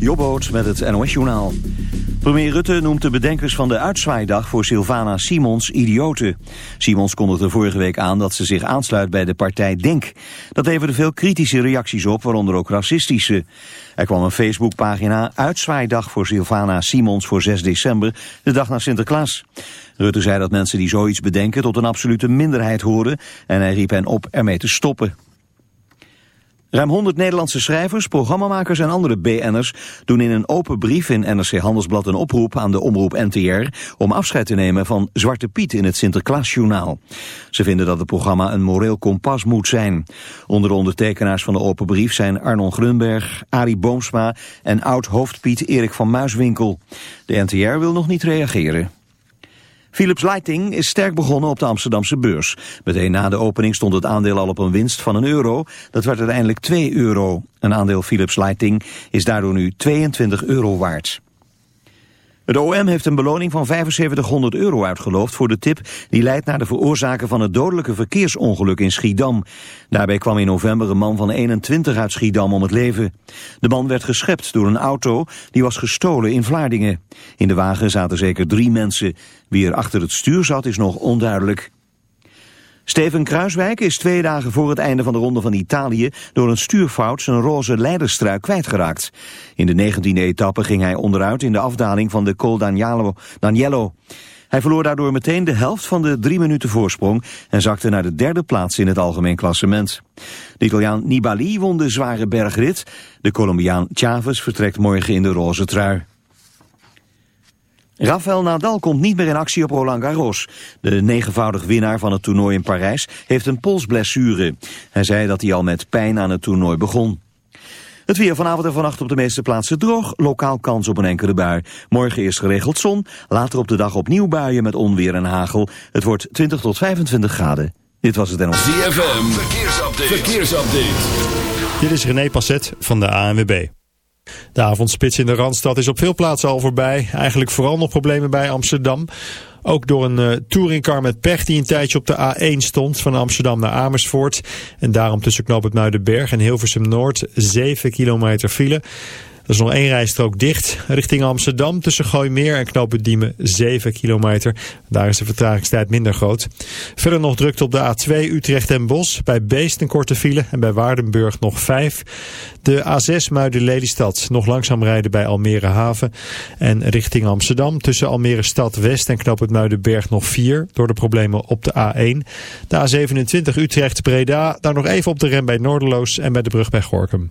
Jobboot met het NOS-journaal. Premier Rutte noemt de bedenkers van de uitzwaaidag voor Sylvana Simons idioten. Simons kondigde vorige week aan dat ze zich aansluit bij de partij DENK. Dat leverde veel kritische reacties op, waaronder ook racistische. Er kwam een Facebookpagina uitzwaaidag voor Sylvana Simons voor 6 december, de dag na Sinterklaas. Rutte zei dat mensen die zoiets bedenken tot een absolute minderheid horen en hij riep hen op ermee te stoppen. Ruim 100 Nederlandse schrijvers, programmamakers en andere BN'ers doen in een open brief in NRC Handelsblad een oproep aan de omroep NTR om afscheid te nemen van Zwarte Piet in het Sinterklaasjournaal. Ze vinden dat het programma een moreel kompas moet zijn. Onder de ondertekenaars van de open brief zijn Arnon Grunberg, Arie Boomsma en oud-hoofdpiet Erik van Muiswinkel. De NTR wil nog niet reageren. Philips Lighting is sterk begonnen op de Amsterdamse beurs. Meteen na de opening stond het aandeel al op een winst van een euro. Dat werd uiteindelijk 2 euro. Een aandeel Philips Lighting is daardoor nu 22 euro waard. Het OM heeft een beloning van 7500 euro uitgeloofd voor de tip die leidt naar de veroorzaken van het dodelijke verkeersongeluk in Schiedam. Daarbij kwam in november een man van 21 uit Schiedam om het leven. De man werd geschept door een auto die was gestolen in Vlaardingen. In de wagen zaten zeker drie mensen. Wie er achter het stuur zat is nog onduidelijk. Steven Kruiswijk is twee dagen voor het einde van de Ronde van Italië door een stuurfout zijn roze leiderstruik kwijtgeraakt. In de 19e etappe ging hij onderuit in de afdaling van de Col Daniello. Hij verloor daardoor meteen de helft van de drie minuten voorsprong en zakte naar de derde plaats in het algemeen klassement. De Italiaan Nibali won de zware bergrit. De Colombiaan Chavez vertrekt morgen in de roze trui. Rafael Nadal komt niet meer in actie op Roland Garros. De negenvoudig winnaar van het toernooi in Parijs heeft een polsblessure. Hij zei dat hij al met pijn aan het toernooi begon. Het weer vanavond en vannacht op de meeste plaatsen droog. Lokaal kans op een enkele bui. Morgen eerst geregeld zon. Later op de dag opnieuw buien met onweer en hagel. Het wordt 20 tot 25 graden. Dit was het en ZFM, verkeersupdate. verkeersupdate. Dit is René Passet van de ANWB. De avondspits in de Randstad is op veel plaatsen al voorbij. Eigenlijk vooral nog problemen bij Amsterdam. Ook door een uh, touringcar met pech die een tijdje op de A1 stond van Amsterdam naar Amersfoort. En daarom tussen Knoop het Muidenberg en Hilversum Noord 7 kilometer file. Er is nog één rijstrook dicht richting Amsterdam tussen Gooimeer en Knopen Diemen 7 kilometer. Daar is de vertragingstijd minder groot. Verder nog drukte op de A2 Utrecht en Bos. Bij Beest een korte file en bij Waardenburg nog 5. De A6 Muiden-Lelystad nog langzaam rijden bij Almere Haven. En richting Amsterdam tussen Almere Stad West en Knoop het Muidenberg nog 4. Door de problemen op de A1. De A27 Utrecht-Breda. Daar nog even op de rem bij Noorderloos en bij de brug bij Gorkum.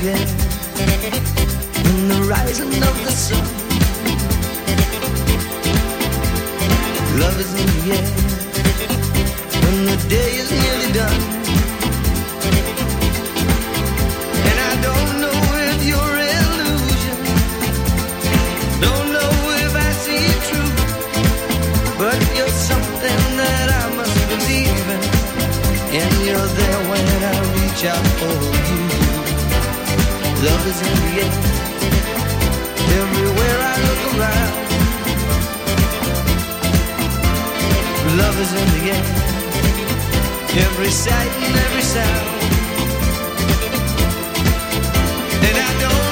In the rising of the sun. Love is in the air when the day is nearly done. And I don't know if you're illusion, don't know if I see it true, but you're something that I must believe in, and you're there when I reach out for. Love is in the air, everywhere I look around. Love is in the air every sight and every sound. And I don't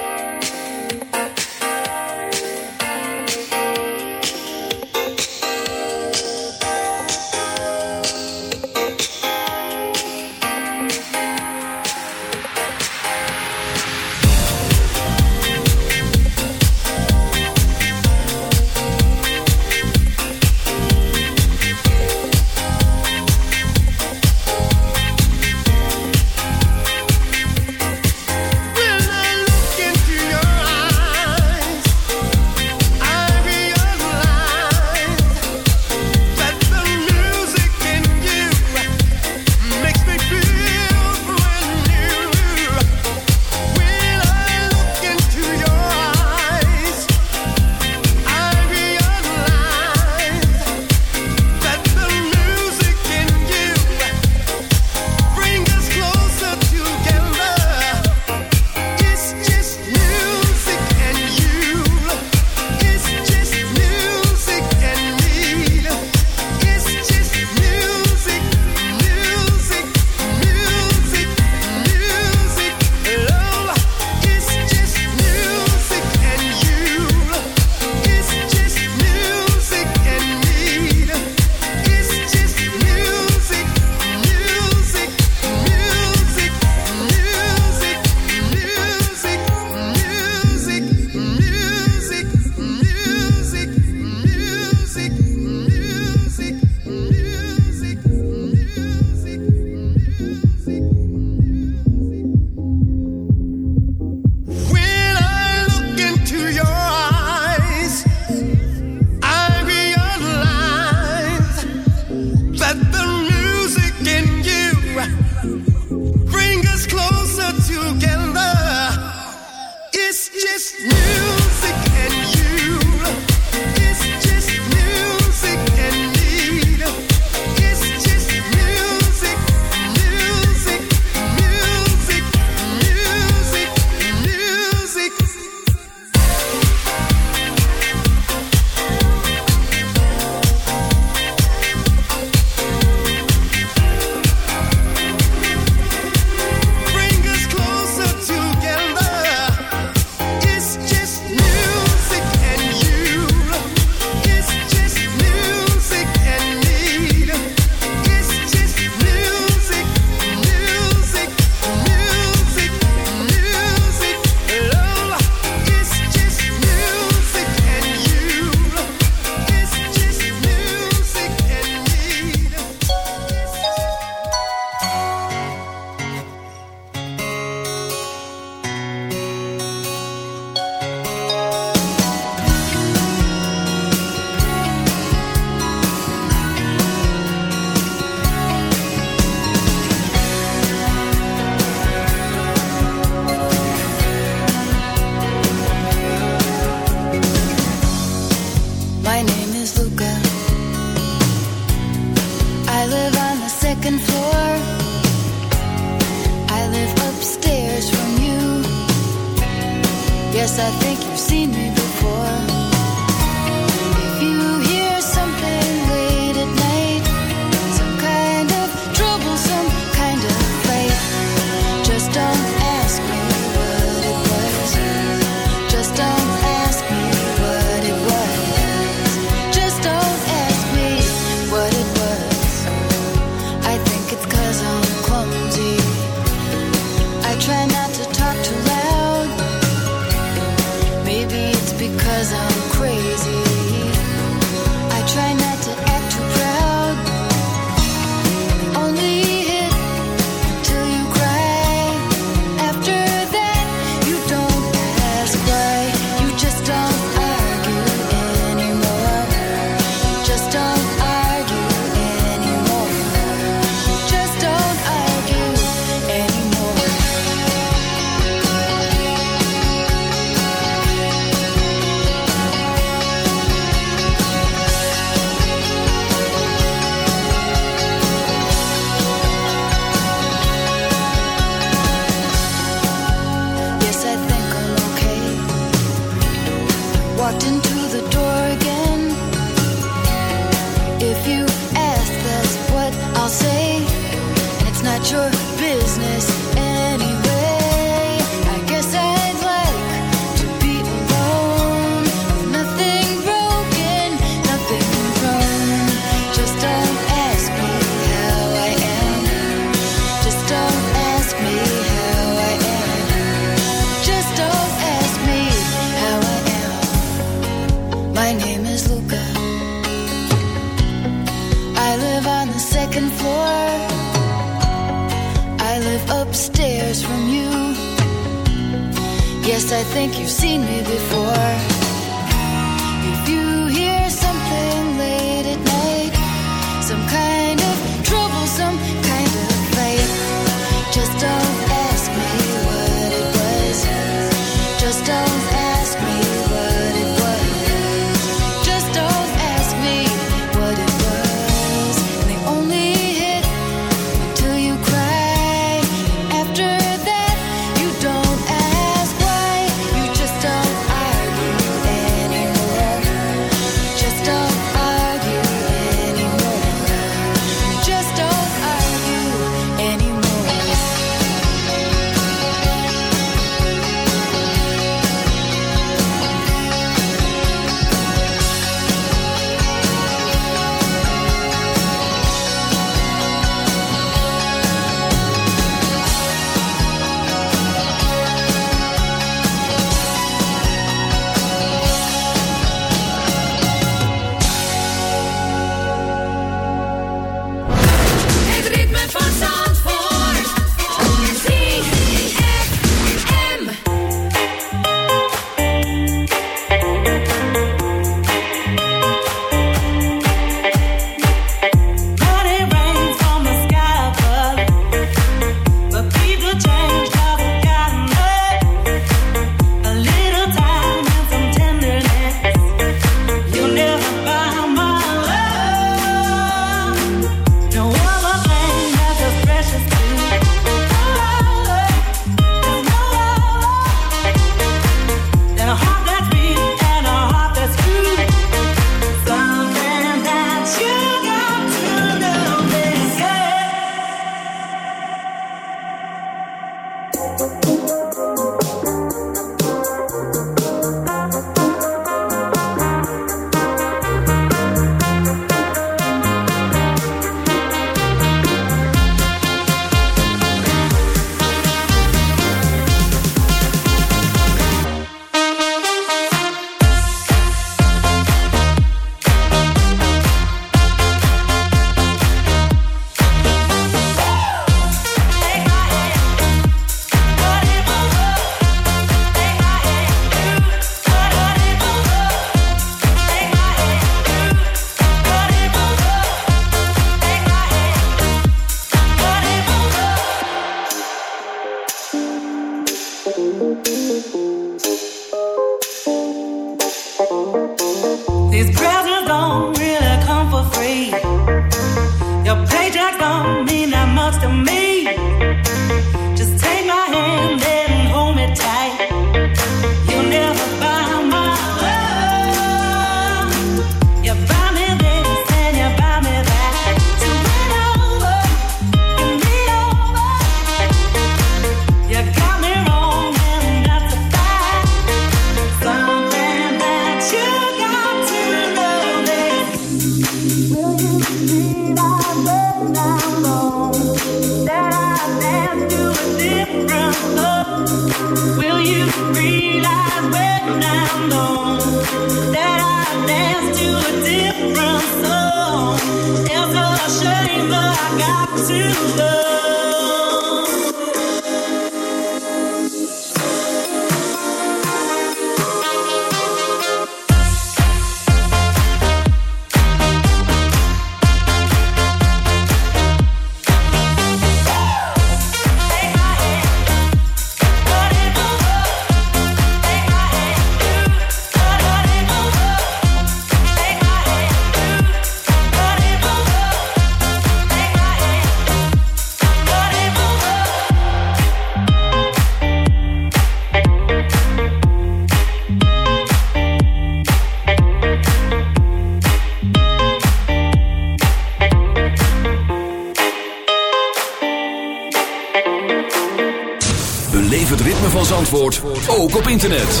Zandvoort ook op internet.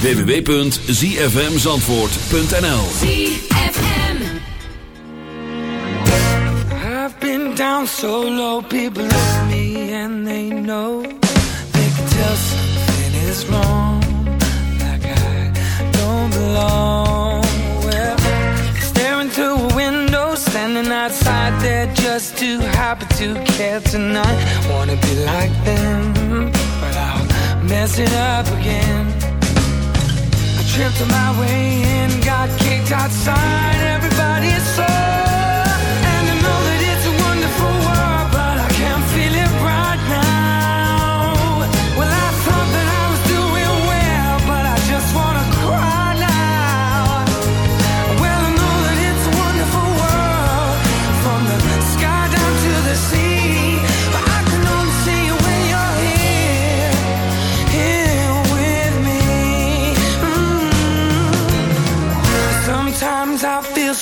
www.zfmzandvoort.nl ZFM I've been down so low, people love me and they know. They can tell something is wrong Like I don't belong. Well, staring through a window, standing outside They're just too happy to care tonight. Wanna be like them but I'll mess it up again. I tripped on my way in, got kicked outside, everybody saw.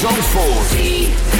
Zandvoort.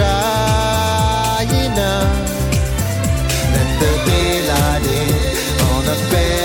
trying now. Let the daylight in on the bed.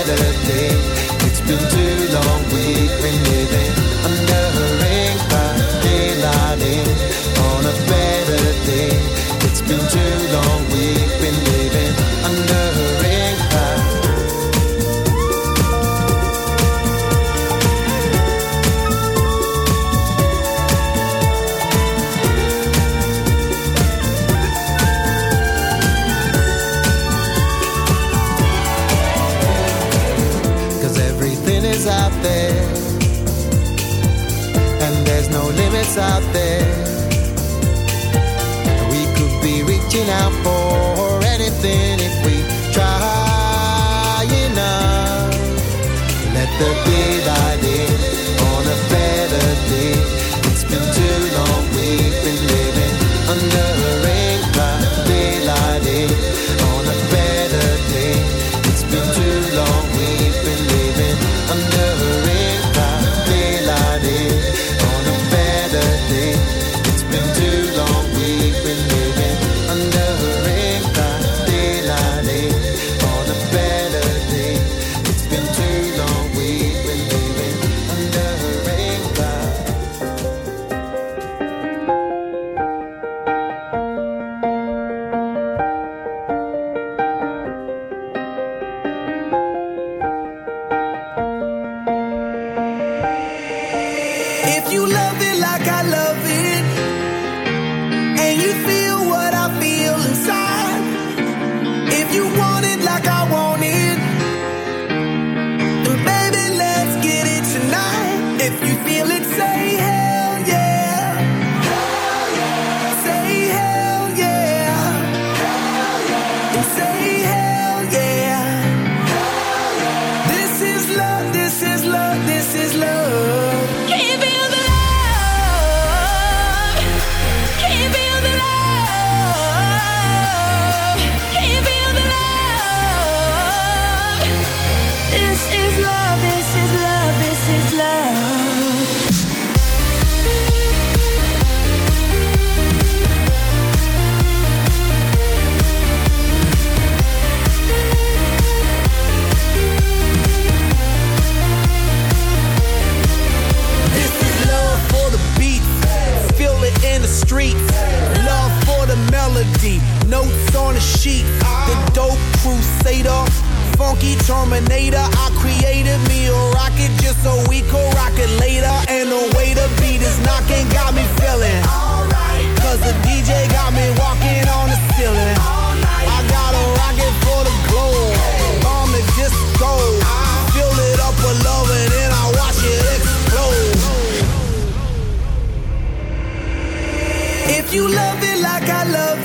you love it like I love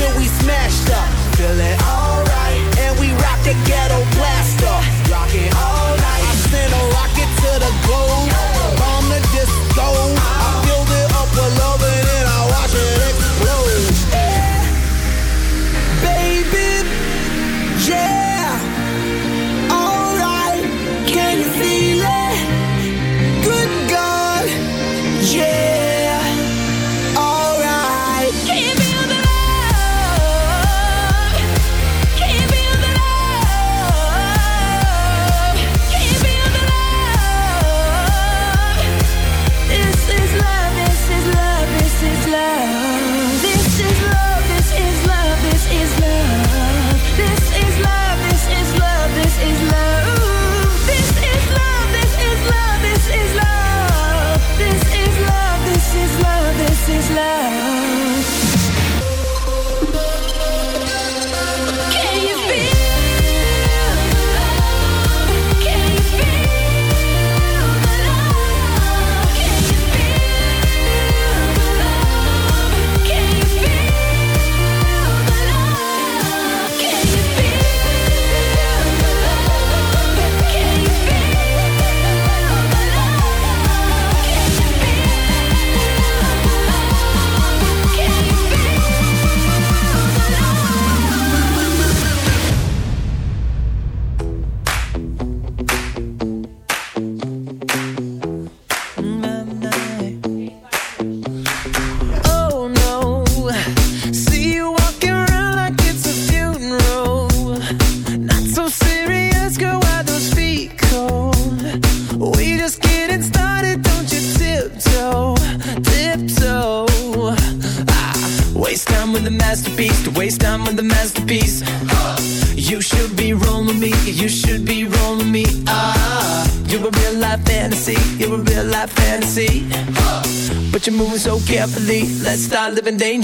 till we smashed up. Feel alright.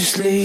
sleep.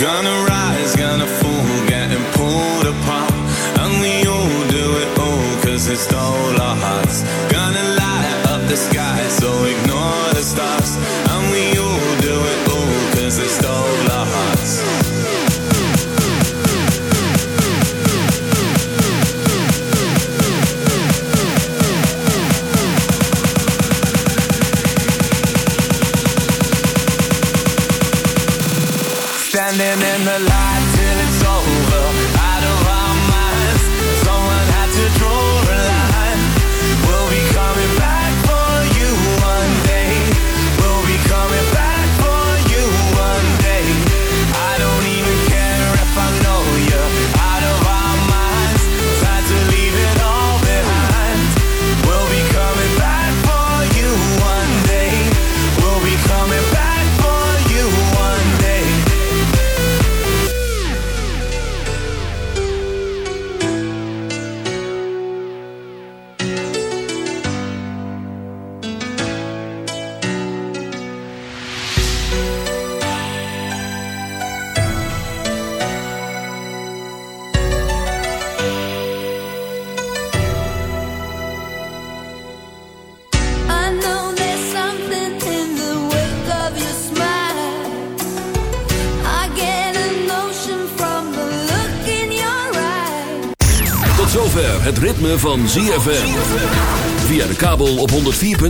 Gonna rise, gonna fall, getting pulled apart. And we all do it it's all our hearts. Gonna light up the sky so we